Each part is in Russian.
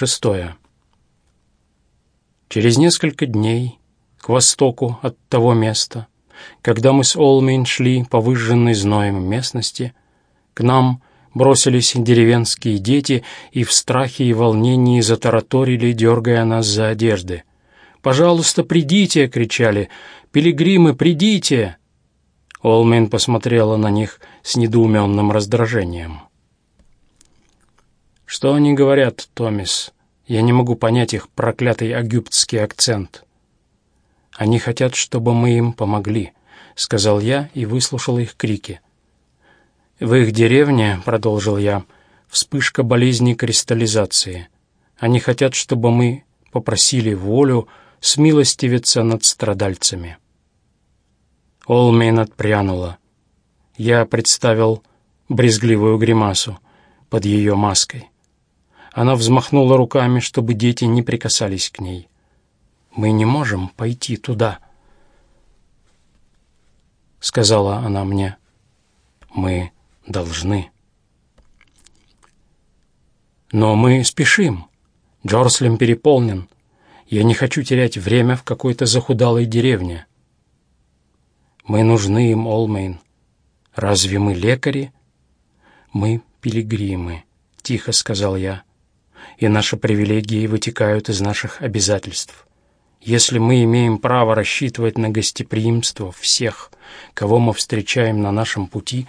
Шестое. Через несколько дней к востоку от того места, когда мы с Олмейн шли по выжженной зноем местности, к нам бросились деревенские дети и в страхе и волнении затараторили, дергая нас за одежды. «Пожалуйста, придите!» — кричали. «Пилигримы, придите!» Олмейн посмотрела на них с недоуменным раздражением. «Что они говорят, Томис? Я не могу понять их проклятый агюптский акцент». «Они хотят, чтобы мы им помогли», — сказал я и выслушал их крики. «В их деревне, — продолжил я, — вспышка болезни кристаллизации. Они хотят, чтобы мы попросили волю смилостивиться над страдальцами». Олмейн отпрянула. Я представил брезгливую гримасу под ее маской. Она взмахнула руками, чтобы дети не прикасались к ней. «Мы не можем пойти туда», — сказала она мне. «Мы должны». «Но мы спешим. Джорслем переполнен. Я не хочу терять время в какой-то захудалой деревне». Мы нужны им, Олмейн. Разве мы лекари? Мы пилигримы, тихо сказал я. И наши привилегии вытекают из наших обязательств. Если мы имеем право рассчитывать на гостеприимство всех, кого мы встречаем на нашем пути,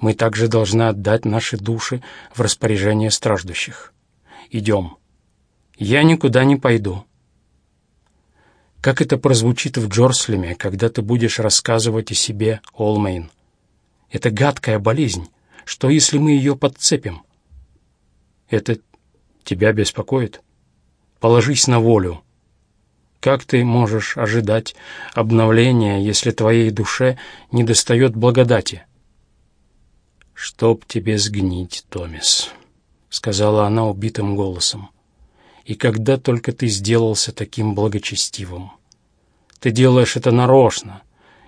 мы также должны отдать наши души в распоряжение страждущих. Идем. Я никуда не пойду. Как это прозвучит в Джорслеме, когда ты будешь рассказывать о себе, Олмейн? Это гадкая болезнь. Что, если мы ее подцепим? Это тебя беспокоит? Положись на волю. Как ты можешь ожидать обновления, если твоей душе недостает благодати? «Чтоб тебе сгнить, Томис», — сказала она убитым голосом и когда только ты сделался таким благочестивым. Ты делаешь это нарочно,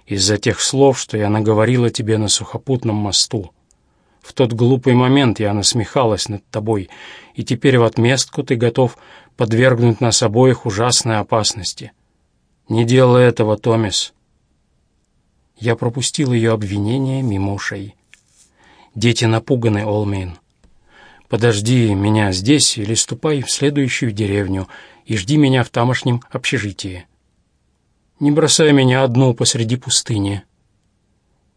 из-за тех слов, что я наговорила тебе на сухопутном мосту. В тот глупый момент я насмехалась над тобой, и теперь в отместку ты готов подвергнуть нас обоих ужасной опасности. Не делай этого, Томис. Я пропустил ее обвинение мимо. Дети напуганы, Олмейн. Подожди меня здесь или ступай в следующую деревню и жди меня в тамошнем общежитии. Не бросай меня одну посреди пустыни.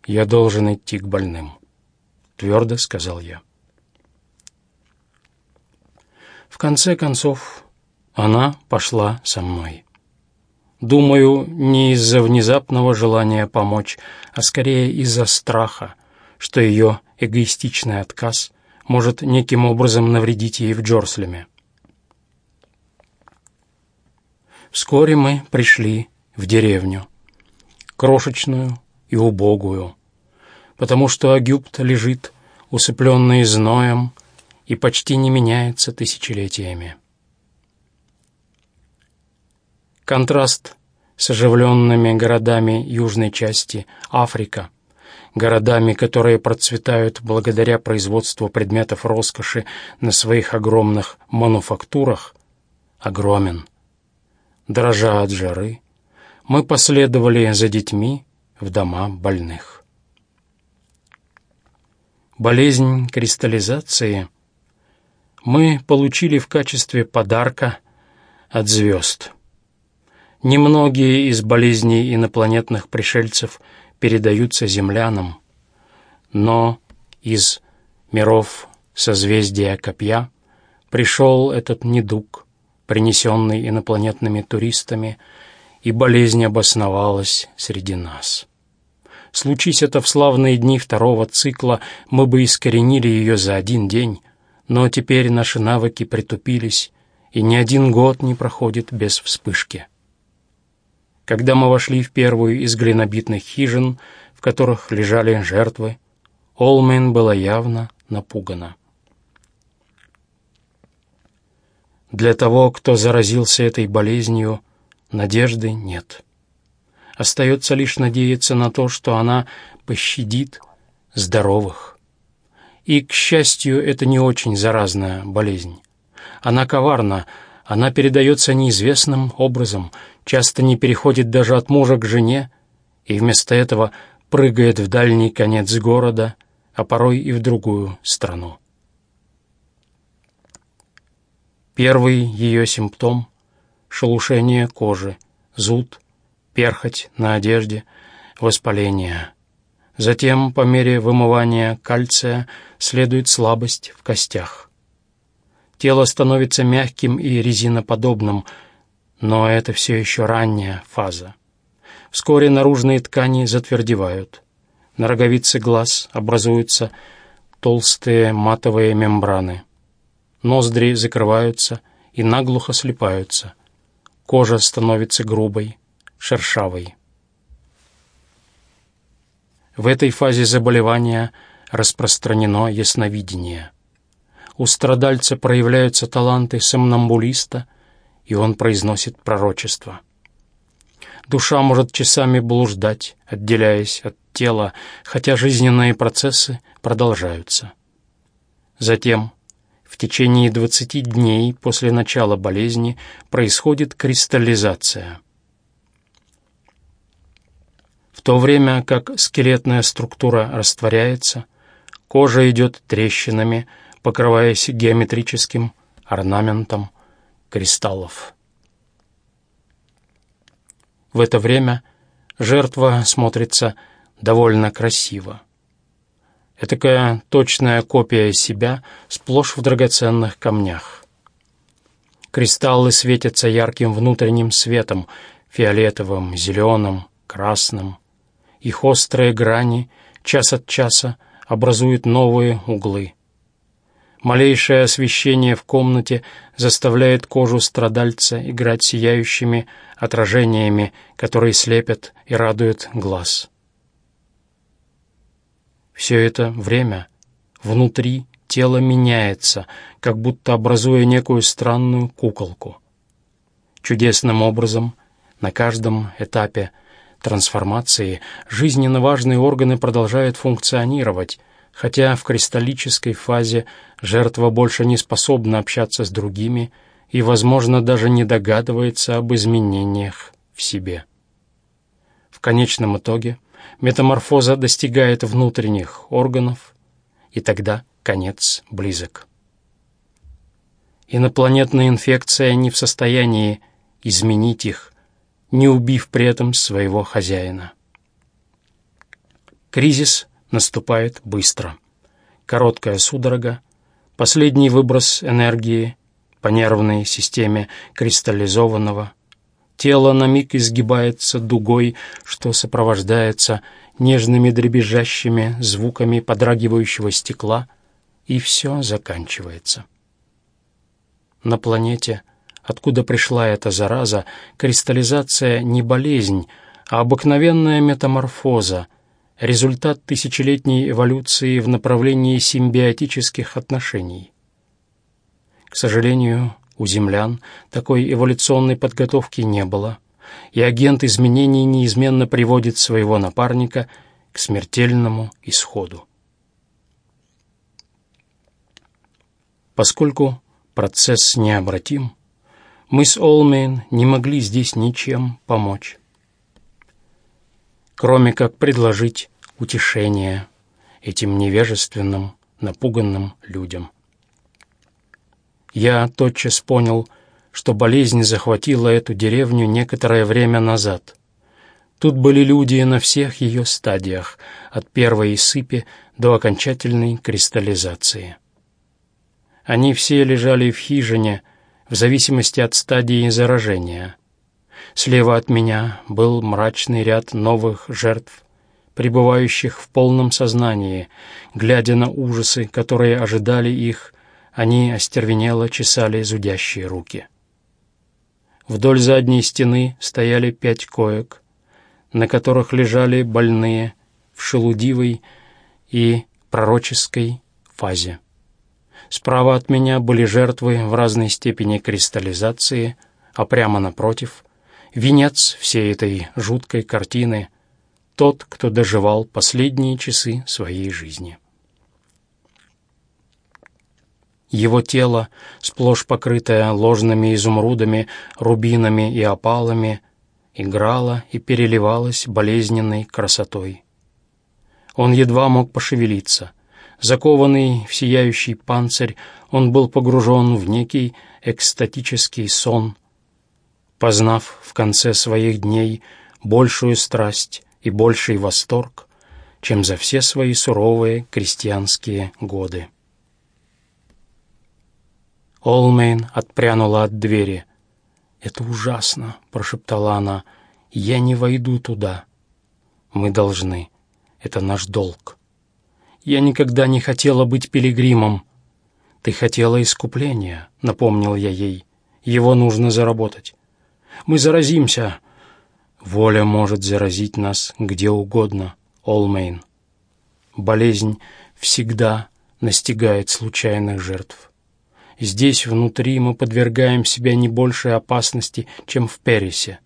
Я должен идти к больным, — твердо сказал я. В конце концов, она пошла со мной. Думаю, не из-за внезапного желания помочь, а скорее из-за страха, что ее эгоистичный отказ может неким образом навредить ей в Джорслеме. Вскоре мы пришли в деревню, крошечную и убогую, потому что Агюпт лежит, усыпленный зноем, и почти не меняется тысячелетиями. Контраст с оживленными городами южной части Африка – городами, которые процветают благодаря производству предметов роскоши на своих огромных мануфактурах, огромен. Дрожа от жары, мы последовали за детьми в дома больных. Болезнь кристаллизации мы получили в качестве подарка от звезд. Немногие из болезней инопланетных пришельцев – передаются землянам, но из миров созвездия Копья пришел этот недуг, принесенный инопланетными туристами, и болезнь обосновалась среди нас. Случись это в славные дни второго цикла, мы бы искоренили ее за один день, но теперь наши навыки притупились, и ни один год не проходит без вспышки. Когда мы вошли в первую из глинобитных хижин, в которых лежали жертвы, Олмен была явно напугана. Для того, кто заразился этой болезнью, надежды нет. Остается лишь надеяться на то, что она пощадит здоровых. И, к счастью, это не очень заразная болезнь. Она коварна, она передается неизвестным образом, часто не переходит даже от мужа к жене, и вместо этого прыгает в дальний конец города, а порой и в другую страну. Первый ее симптом — шелушение кожи, зуд, перхоть на одежде, воспаление. Затем, по мере вымывания кальция, следует слабость в костях. Тело становится мягким и резиноподобным, но это все еще ранняя фаза. Вскоре наружные ткани затвердевают. На роговице глаз образуются толстые матовые мембраны. Ноздри закрываются и наглухо слипаются. Кожа становится грубой, шершавой. В этой фазе заболевания распространено ясновидение. У страдальца проявляются таланты сомнамбулиста, и он произносит пророчество. Душа может часами блуждать, отделяясь от тела, хотя жизненные процессы продолжаются. Затем, в течение 20 дней после начала болезни, происходит кристаллизация – в то время как скелетная структура растворяется, кожа идет трещинами, покрываясь геометрическим орнаментом кристаллов. В это время жертва смотрится довольно красиво. Этакая точная копия себя сплошь в драгоценных камнях. Кристаллы светятся ярким внутренним светом, фиолетовым, зеленым, красным. Их острые грани час от часа образуют новые углы. Малейшее освещение в комнате заставляет кожу страдальца играть сияющими отражениями, которые слепят и радуют глаз. Все это время внутри тело меняется, как будто образуя некую странную куколку. Чудесным образом на каждом этапе – трансформации жизненно важные органы продолжают функционировать, хотя в кристаллической фазе жертва больше не способна общаться с другими и, возможно, даже не догадывается об изменениях в себе. В конечном итоге метаморфоза достигает внутренних органов, и тогда конец близок. Инопланетная инфекция не в состоянии изменить их, не убив при этом своего хозяина. Кризис наступает быстро. Короткая судорога, последний выброс энергии по нервной системе кристаллизованного, тело на миг изгибается дугой, что сопровождается нежными дребезжащими звуками подрагивающего стекла, и все заканчивается. На планете — откуда пришла эта зараза, кристаллизация не болезнь, а обыкновенная метаморфоза, результат тысячелетней эволюции в направлении симбиотических отношений. К сожалению, у землян такой эволюционной подготовки не было, и агент изменений неизменно приводит своего напарника к смертельному исходу. Поскольку процесс необратим, мы с Олмейн не могли здесь ничем помочь. Кроме как предложить утешение этим невежественным, напуганным людям. Я тотчас понял, что болезнь захватила эту деревню некоторое время назад. Тут были люди на всех ее стадиях, от первой сыпи до окончательной кристаллизации. Они все лежали в хижине, в зависимости от стадии заражения. Слева от меня был мрачный ряд новых жертв, пребывающих в полном сознании. Глядя на ужасы, которые ожидали их, они остервенело чесали зудящие руки. Вдоль задней стены стояли пять коек, на которых лежали больные в шелудивой и пророческой фазе. Справа от меня были жертвы в разной степени кристаллизации, а прямо напротив — венец всей этой жуткой картины — тот, кто доживал последние часы своей жизни. Его тело, сплошь покрытое ложными изумрудами, рубинами и опалами, играло и переливалось болезненной красотой. Он едва мог пошевелиться. Закованный в сияющий панцирь, он был погружен в некий экстатический сон, познав в конце своих дней большую страсть и больший восторг, чем за все свои суровые крестьянские годы. Олмейн отпрянула от двери. «Это ужасно», — прошептала она. «Я не войду туда. Мы должны. Это наш долг. Я никогда не хотела быть пилигримом. Ты хотела искупления», — напомнил я ей. «Его нужно заработать. Мы заразимся». «Воля может заразить нас где угодно, Олмейн. Болезнь всегда настигает случайных жертв». Здесь, внутри, мы подвергаем себя не большей опасности, чем в Перисе.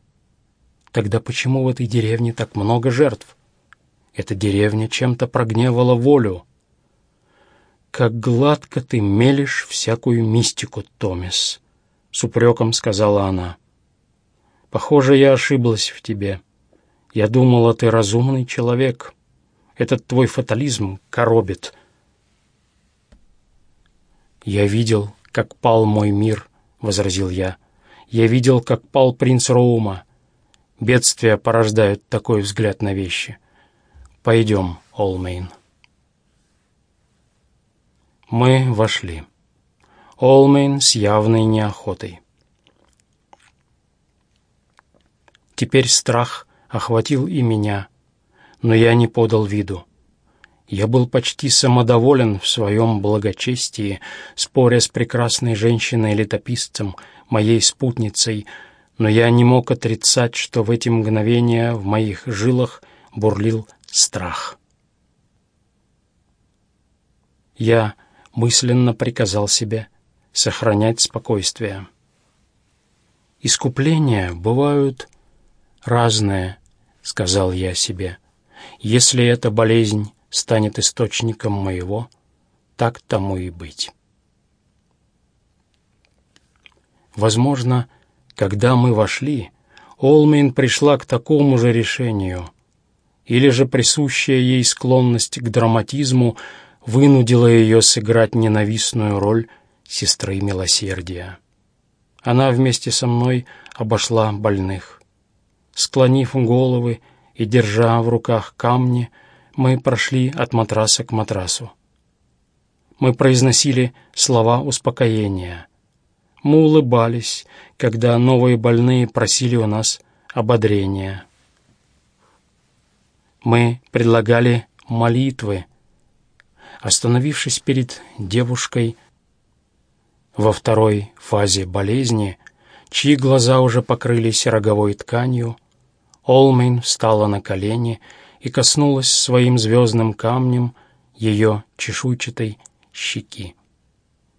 Тогда почему в этой деревне так много жертв? Эта деревня чем-то прогневала волю. «Как гладко ты мелешь всякую мистику, Томис», — с упреком сказала она. «Похоже, я ошиблась в тебе. Я думала, ты разумный человек. Этот твой фатализм коробит». Я видел, как пал мой мир», — возразил я. «Я видел, как пал принц Роума. Бедствия порождают такой взгляд на вещи. Пойдем, Олмейн». Мы вошли. Олмейн с явной неохотой. Теперь страх охватил и меня, но я не подал виду. Я был почти самодоволен в своем благочестии, споря с прекрасной женщиной-летописцем, моей спутницей, но я не мог отрицать, что в эти мгновения в моих жилах бурлил страх. Я мысленно приказал себе сохранять спокойствие. «Искупления бывают разные», — сказал я себе. «Если это болезнь, станет источником моего, так тому и быть. Возможно, когда мы вошли, Олмейн пришла к такому же решению, или же присущая ей склонность к драматизму вынудила ее сыграть ненавистную роль сестры милосердия. Она вместе со мной обошла больных. Склонив головы и держа в руках камни, мы прошли от матраса к матрасу. Мы произносили слова успокоения. Мы улыбались, когда новые больные просили у нас ободрения. Мы предлагали молитвы. Остановившись перед девушкой во второй фазе болезни, чьи глаза уже покрылись роговой тканью, Олмейн встала на колени и коснулась своим звездным камнем ее чешуйчатой щеки.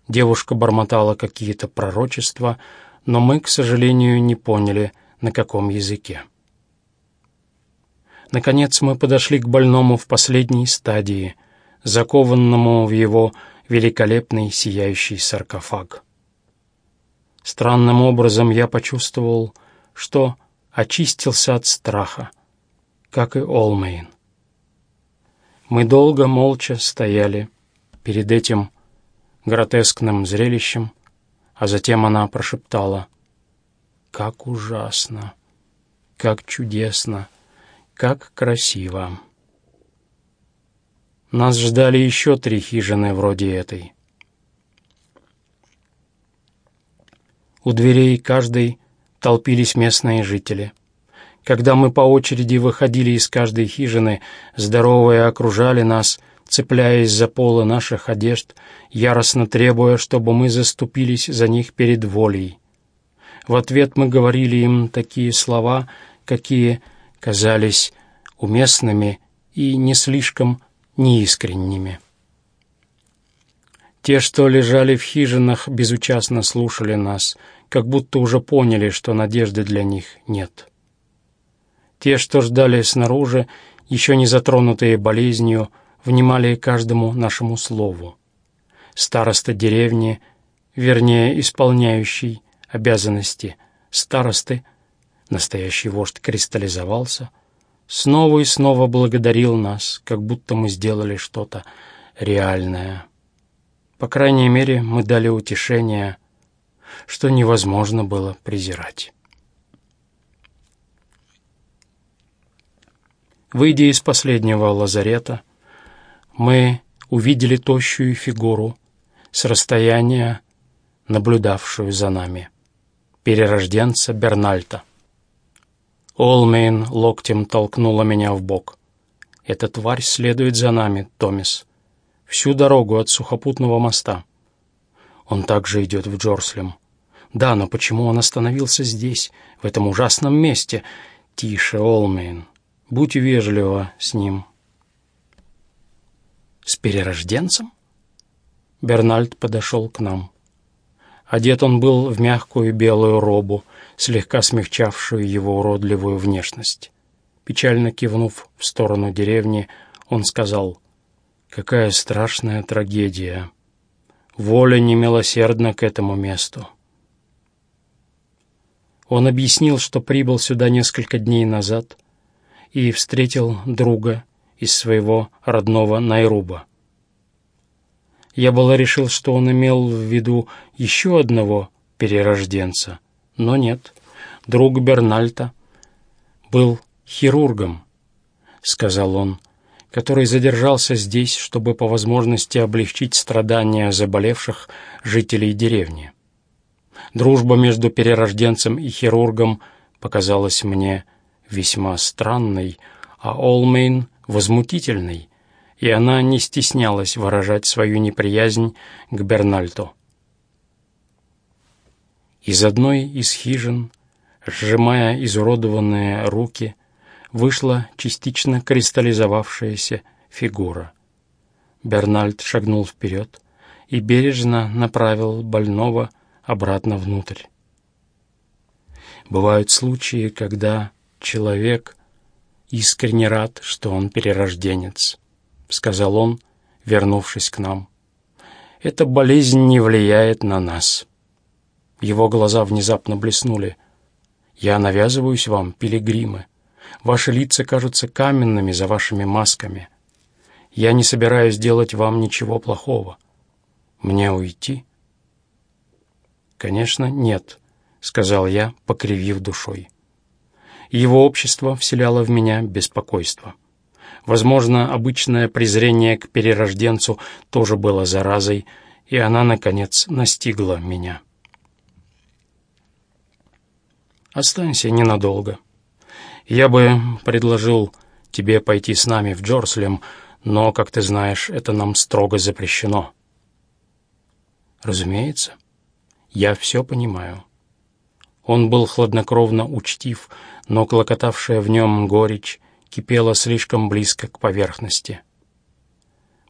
Девушка бормотала какие-то пророчества, но мы, к сожалению, не поняли, на каком языке. Наконец мы подошли к больному в последней стадии, закованному в его великолепный сияющий саркофаг. Странным образом я почувствовал, что очистился от страха, как и Олмейн. Мы долго молча стояли перед этим гротескным зрелищем, а затем она прошептала «Как ужасно! Как чудесно! Как красиво!» Нас ждали еще три хижины вроде этой. У дверей каждой толпились местные жители — когда мы по очереди выходили из каждой хижины, здоровые окружали нас, цепляясь за полы наших одежд, яростно требуя, чтобы мы заступились за них перед волей. В ответ мы говорили им такие слова, какие казались уместными и не слишком неискренними. Те, что лежали в хижинах, безучастно слушали нас, как будто уже поняли, что надежды для них нет. Те, что ждали снаружи, еще не затронутые болезнью, внимали каждому нашему слову. староста деревни, вернее, исполняющий обязанности старосты, настоящий вождь кристаллизовался, снова и снова благодарил нас, как будто мы сделали что-то реальное. По крайней мере, мы дали утешение, что невозможно было презирать. Выйдя из последнего лазарета, мы увидели тощую фигуру с расстояния, наблюдавшую за нами, перерожденца Бернальта. Олмейн локтем толкнула меня в бок. «Эта тварь следует за нами, Томис, всю дорогу от сухопутного моста. Он также идет в Джорслем. Да, но почему он остановился здесь, в этом ужасном месте? Тише, Олмейн, будь вежлива с ним». «С перерожденцем?» Бернальд подошел к нам. Одет он был в мягкую белую робу, слегка смягчавшую его уродливую внешность. Печально кивнув в сторону деревни, он сказал, «Какая страшная трагедия! Воля немилосердна к этому месту!» Он объяснил, что прибыл сюда несколько дней назад и встретил друга, из своего родного Найруба. Я было решил, что он имел в виду еще одного перерожденца, но нет. Друг Бернальта был хирургом, сказал он, который задержался здесь, чтобы по возможности облегчить страдания заболевших жителей деревни. Дружба между перерожденцем и хирургом показалась мне весьма странной, а Олмейн возмутительной, и она не стеснялась выражать свою неприязнь к Бернальту. Из одной из хижин, сжимая изуродованные руки, вышла частично кристаллизовавшаяся фигура. Бернальд шагнул вперед и бережно направил больного обратно внутрь. Бывают случаи, когда человек искренне рад, что он перерожденец», — сказал он, вернувшись к нам. «Эта болезнь не влияет на нас». Его глаза внезапно блеснули. «Я навязываюсь вам, пилигримы. Ваши лица кажутся каменными за вашими масками. Я не собираюсь делать вам ничего плохого. Мне уйти?» «Конечно, нет», — сказал я, покривив душой. Его общество вселяло в меня беспокойство. Возможно, обычное презрение к перерожденцу тоже было заразой, и она, наконец, настигла меня. «Останься ненадолго. Я бы предложил тебе пойти с нами в Джорслем, но, как ты знаешь, это нам строго запрещено». «Разумеется, я все понимаю». Он был хладнокровно учтив, но клокотавшая в нем горечь кипела слишком близко к поверхности.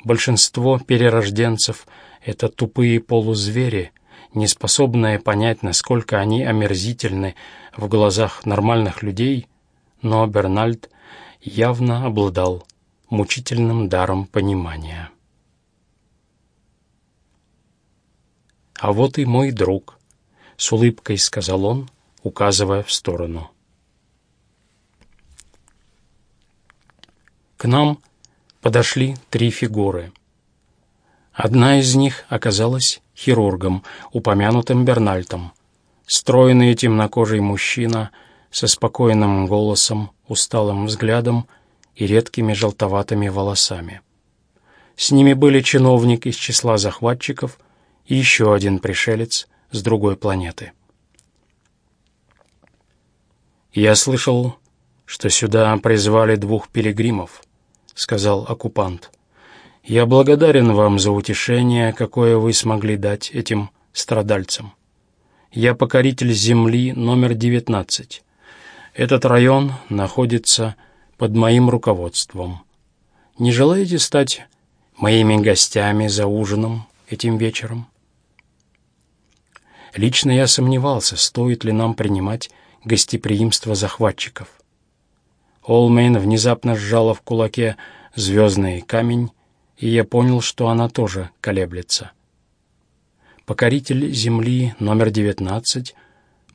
Большинство перерожденцев — это тупые полузвери, не способные понять, насколько они омерзительны в глазах нормальных людей, но Бернальд явно обладал мучительным даром понимания. «А вот и мой друг», — с улыбкой сказал он, указывая в сторону. К нам подошли три фигуры. Одна из них оказалась хирургом, упомянутым Бернальтом. Стройный темнокожий мужчина со спокойным голосом, усталым взглядом и редкими желтоватыми волосами. С ними были чиновник из числа захватчиков и еще один пришелец с другой планеты. Я слышал, что сюда призвали двух пилигримов —— сказал оккупант. «Я благодарен вам за утешение, какое вы смогли дать этим страдальцам. Я покоритель земли номер 19. Этот район находится под моим руководством. Не желаете стать моими гостями за ужином этим вечером?» Лично я сомневался, стоит ли нам принимать гостеприимство захватчиков. Олмейн внезапно сжала в кулаке звездный камень, и я понял, что она тоже колеблется. Покоритель Земли номер 19,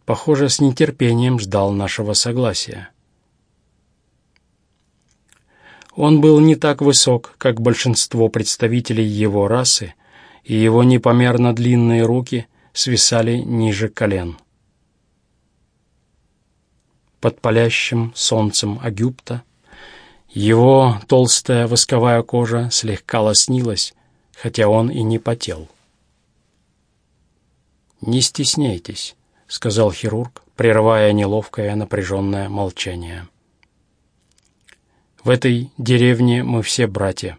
похоже, с нетерпением ждал нашего согласия. Он был не так высок, как большинство представителей его расы, и его непомерно длинные руки свисали ниже колен. Под палящим солнцем Агюпта его толстая восковая кожа слегка лоснилась, хотя он и не потел. «Не стесняйтесь», — сказал хирург, прерывая неловкое напряженное молчание. «В этой деревне мы все братья.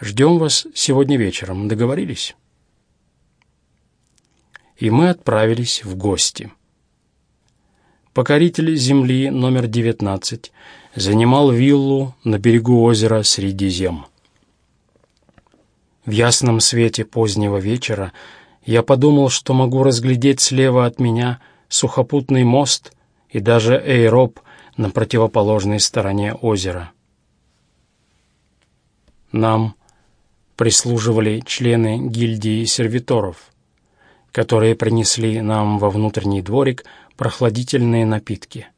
Ждем вас сегодня вечером. Договорились?» И мы отправились в гости. Покоритель земли номер 19 занимал виллу на берегу озера Средизем. В ясном свете позднего вечера я подумал, что могу разглядеть слева от меня сухопутный мост и даже эйроб на противоположной стороне озера. Нам прислуживали члены гильдии сервиторов, которые принесли нам во внутренний дворик прохладительные напитки.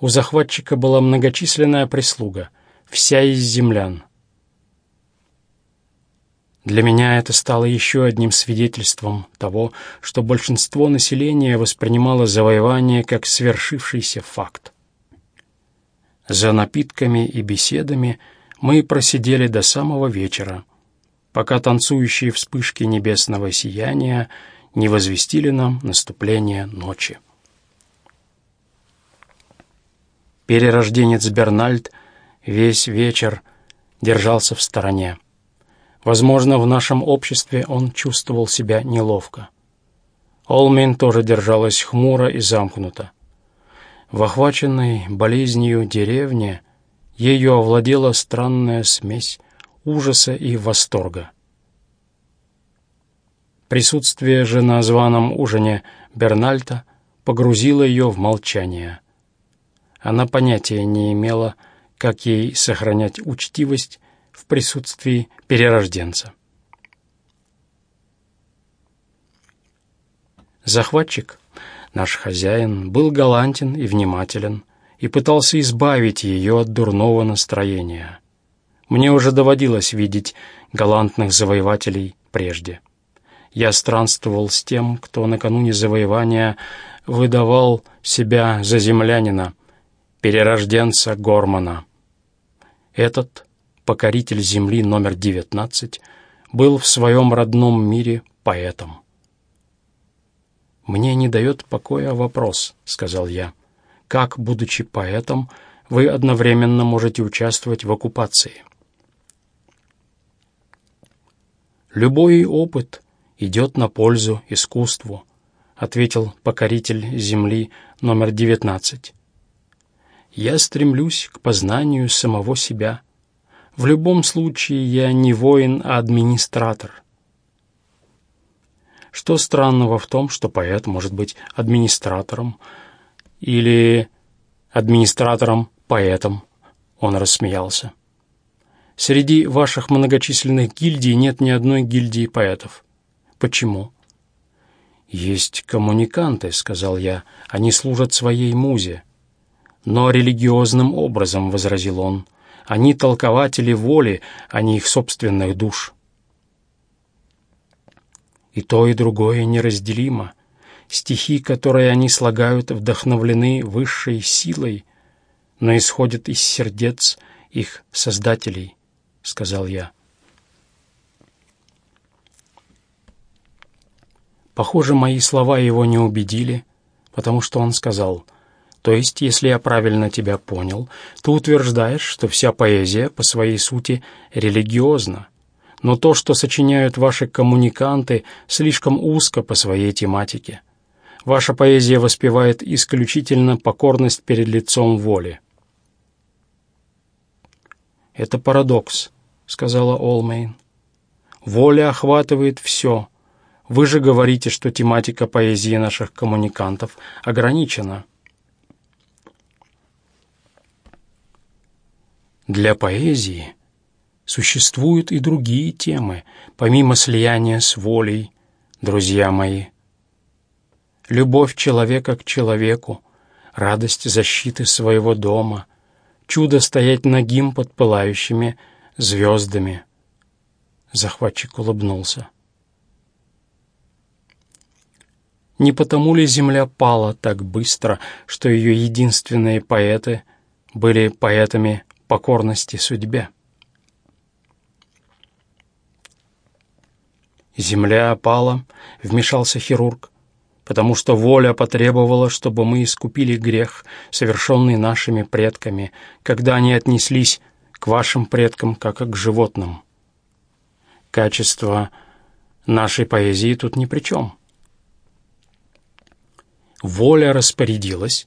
У захватчика была многочисленная прислуга, вся из землян. Для меня это стало еще одним свидетельством того, что большинство населения воспринимало завоевание как свершившийся факт. За напитками и беседами мы просидели до самого вечера, пока танцующие вспышки небесного сияния не возвестили нам наступление ночи. Перерожденец Бернальд весь вечер держался в стороне. Возможно, в нашем обществе он чувствовал себя неловко. Олмин тоже держалась хмуро и замкнуто. В охваченной болезнью деревне ею овладела странная смесь ужаса и восторга. Присутствие же на званом ужине Бернальта погрузило ее в молчание. Она понятия не имела, как ей сохранять учтивость в присутствии перерожденца. Захватчик, наш хозяин, был галантен и внимателен и пытался избавить ее от дурного настроения. Мне уже доводилось видеть галантных завоевателей прежде. Я странствовал с тем, кто накануне завоевания выдавал себя за землянина, перерожденца Гормана. Этот покоритель Земли номер 19, был в своем родном мире поэтом. «Мне не дает покоя вопрос», — сказал я. «Как, будучи поэтом, вы одновременно можете участвовать в оккупации?» «Любой опыт идет на пользу искусству», — ответил покоритель Земли номер 19. «Я стремлюсь к познанию самого себя» В любом случае я не воин, а администратор. Что странного в том, что поэт может быть администратором или администратором-поэтом? Он рассмеялся. Среди ваших многочисленных гильдий нет ни одной гильдии поэтов. Почему? Есть коммуниканты, сказал я. Они служат своей музе. Но религиозным образом, возразил он. Они толкователи воли, а не их собственных душ. И то, и другое неразделимо. Стихи, которые они слагают, вдохновлены высшей силой, но исходят из сердец их создателей, — сказал я. Похоже, мои слова его не убедили, потому что он сказал — то есть, если я правильно тебя понял, ты утверждаешь, что вся поэзия по своей сути религиозна. Но то, что сочиняют ваши коммуниканты, слишком узко по своей тематике. Ваша поэзия воспевает исключительно покорность перед лицом воли. «Это парадокс», — сказала Олмейн. «Воля охватывает все. Вы же говорите, что тематика поэзии наших коммуникантов ограничена». Для поэзии Существуют и другие темы, помимо слияния с волей, друзья мои. Любовь человека к человеку, радость защиты своего дома, чудо стоять нагим под пылающими звездами. Захватчик улыбнулся. Не потому ли земля пала так быстро, что ее единственные поэты были поэтами покорности судьбе? «Земля опала», — вмешался хирург, «потому что воля потребовала, чтобы мы искупили грех, совершенный нашими предками, когда они отнеслись к вашим предкам, как к животным. Качество нашей поэзии тут ни при чем» воля распорядилась,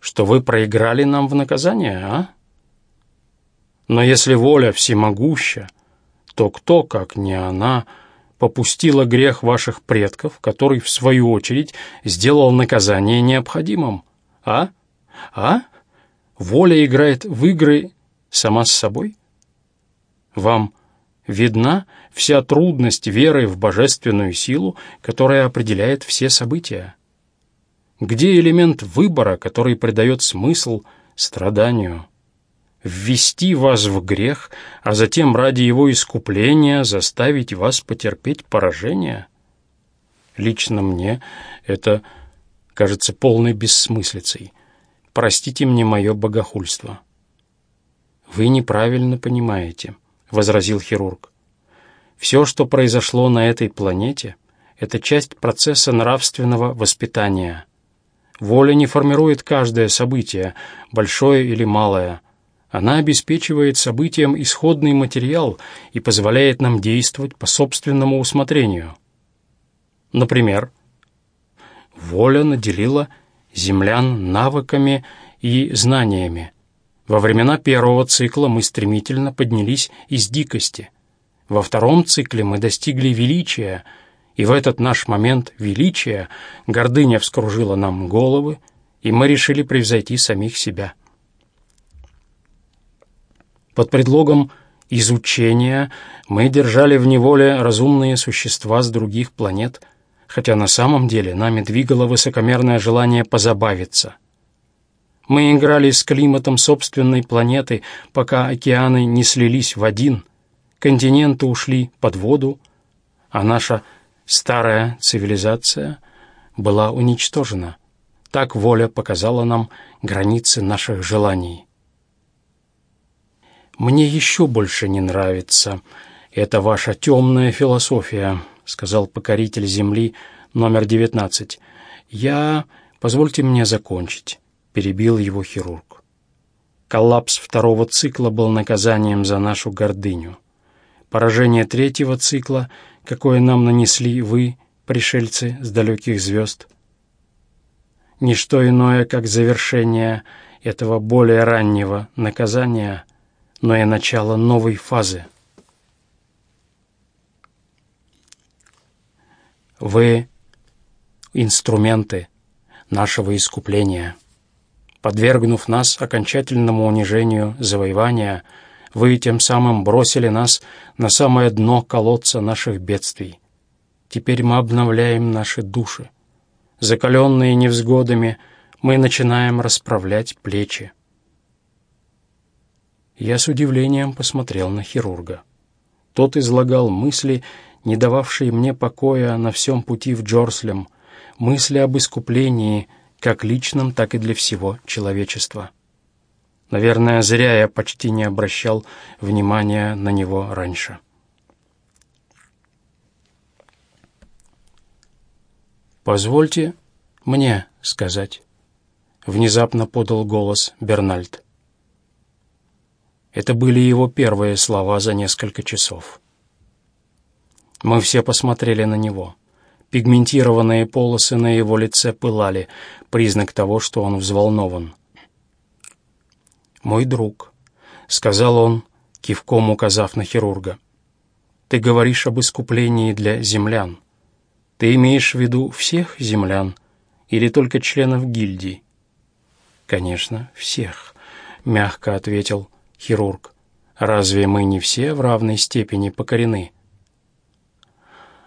что вы проиграли нам в наказание, а? Но если воля всемогуща, то кто, как не она, попустила грех ваших предков, который, в свою очередь, сделал наказание необходимым? А? А? Воля играет в игры сама с собой? Вам видна вся трудность веры в божественную силу, которая определяет все события? Где элемент выбора, который придает смысл страданию? Ввести вас в грех, а затем ради его искупления заставить вас потерпеть поражение? Лично мне это кажется полной бессмыслицей. Простите мне мое богохульство. «Вы неправильно понимаете», — возразил хирург. «Все, что произошло на этой планете, — это часть процесса нравственного воспитания — Воля не формирует каждое событие, большое или малое. Она обеспечивает событиям исходный материал и позволяет нам действовать по собственному усмотрению. Например, воля наделила землян навыками и знаниями. Во времена первого цикла мы стремительно поднялись из дикости. Во втором цикле мы достигли величия – и в этот наш момент величия гордыня вскружила нам головы, и мы решили превзойти самих себя. Под предлогом изучения мы держали в неволе разумные существа с других планет, хотя на самом деле нами двигало высокомерное желание позабавиться. Мы играли с климатом собственной планеты, пока океаны не слились в один, континенты ушли под воду, а наша Старая цивилизация была уничтожена. Так воля показала нам границы наших желаний. «Мне еще больше не нравится. Это ваша темная философия», — сказал покоритель Земли номер девятнадцать. «Я... Позвольте мне закончить», — перебил его хирург. Коллапс второго цикла был наказанием за нашу гордыню. Поражение третьего цикла — какое нам нанесли вы, пришельцы с далеких звезд. Ничто иное, как завершение этого более раннего наказания, но и начало новой фазы. Вы — инструменты нашего искупления. Подвергнув нас окончательному унижению завоевания — вы тем самым бросили нас на самое дно колодца наших бедствий. Теперь мы обновляем наши души. Закаленные невзгодами, мы начинаем расправлять плечи. Я с удивлением посмотрел на хирурга. Тот излагал мысли, не дававшие мне покоя на всем пути в Джорслем, мысли об искуплении, как личном, так и для всего человечества. Наверное, зря я почти не обращал внимания на него раньше. «Позвольте мне сказать», — внезапно подал голос Бернальд. Это были его первые слова за несколько часов. Мы все посмотрели на него. Пигментированные полосы на его лице пылали, признак того, что он взволнован мой друг», — сказал он, кивком указав на хирурга. «Ты говоришь об искуплении для землян. Ты имеешь в виду всех землян или только членов гильдии?» «Конечно, всех», — мягко ответил хирург. Разве мы не все в равной степени покорены?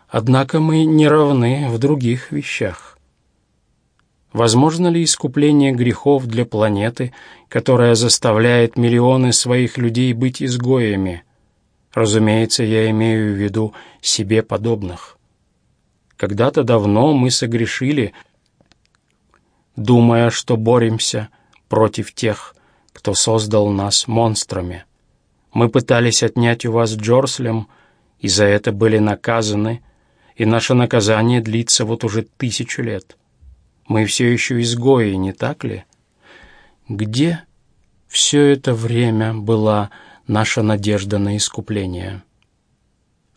Однако мы не равны в других вещах. Возможно ли искупление грехов для планеты, которая заставляет миллионы своих людей быть изгоями? Разумеется, я имею в виду себе подобных. Когда-то давно мы согрешили, думая, что боремся против тех, кто создал нас монстрами. Мы пытались отнять у вас Джорслем, и за это были наказаны, и наше наказание длится вот уже тысячу лет. Мы все еще изгои, не так ли? Где все это время была наша надежда на искупление?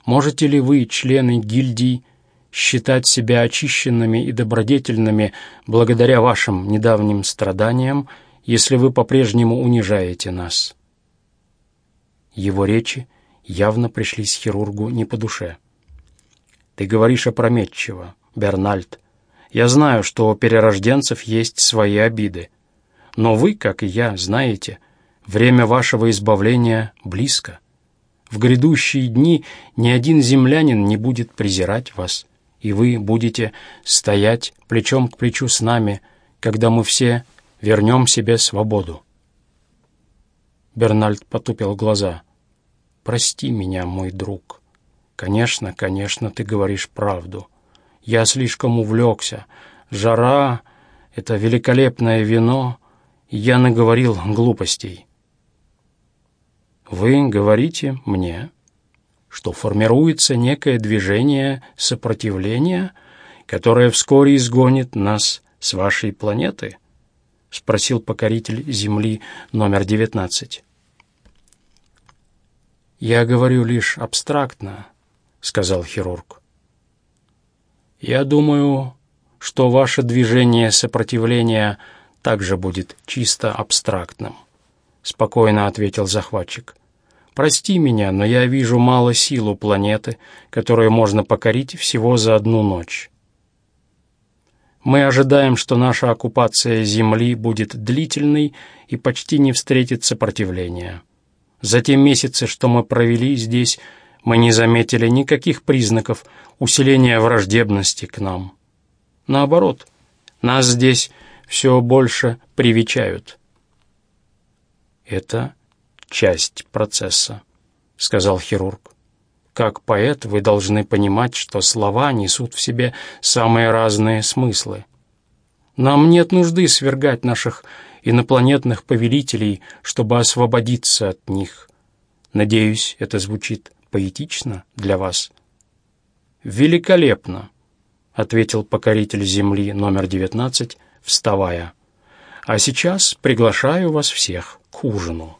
Можете ли вы, члены гильдий, считать себя очищенными и добродетельными благодаря вашим недавним страданиям, если вы по-прежнему унижаете нас?» Его речи явно пришлись хирургу не по душе. «Ты говоришь опрометчиво, Бернальд. Я знаю, что у перерожденцев есть свои обиды. Но вы, как и я, знаете, время вашего избавления близко. В грядущие дни ни один землянин не будет презирать вас, и вы будете стоять плечом к плечу с нами, когда мы все вернем себе свободу. Бернальд потупил глаза. «Прости меня, мой друг. Конечно, конечно, ты говоришь правду. Я слишком увлекся. Жара — это великолепное вино, и я наговорил глупостей». «Вы говорите мне, что формируется некое движение сопротивления, которое вскоре изгонит нас с вашей планеты?» — спросил покоритель Земли номер девятнадцать. «Я говорю лишь абстрактно», — сказал хирург. «Я думаю, что ваше движение сопротивления также будет чисто абстрактным», — спокойно ответил захватчик. Прости меня, но я вижу мало сил у планеты, которую можно покорить всего за одну ночь. Мы ожидаем, что наша оккупация Земли будет длительной и почти не встретит сопротивления. За те месяцы, что мы провели здесь, мы не заметили никаких признаков усиления враждебности к нам. Наоборот, нас здесь все больше привечают. Это часть процесса», — сказал хирург. «Как поэт вы должны понимать, что слова несут в себе самые разные смыслы. Нам нет нужды свергать наших инопланетных повелителей, чтобы освободиться от них. Надеюсь, это звучит поэтично для вас». «Великолепно», — ответил покоритель Земли номер девятнадцать, вставая. «А сейчас приглашаю вас всех к ужину».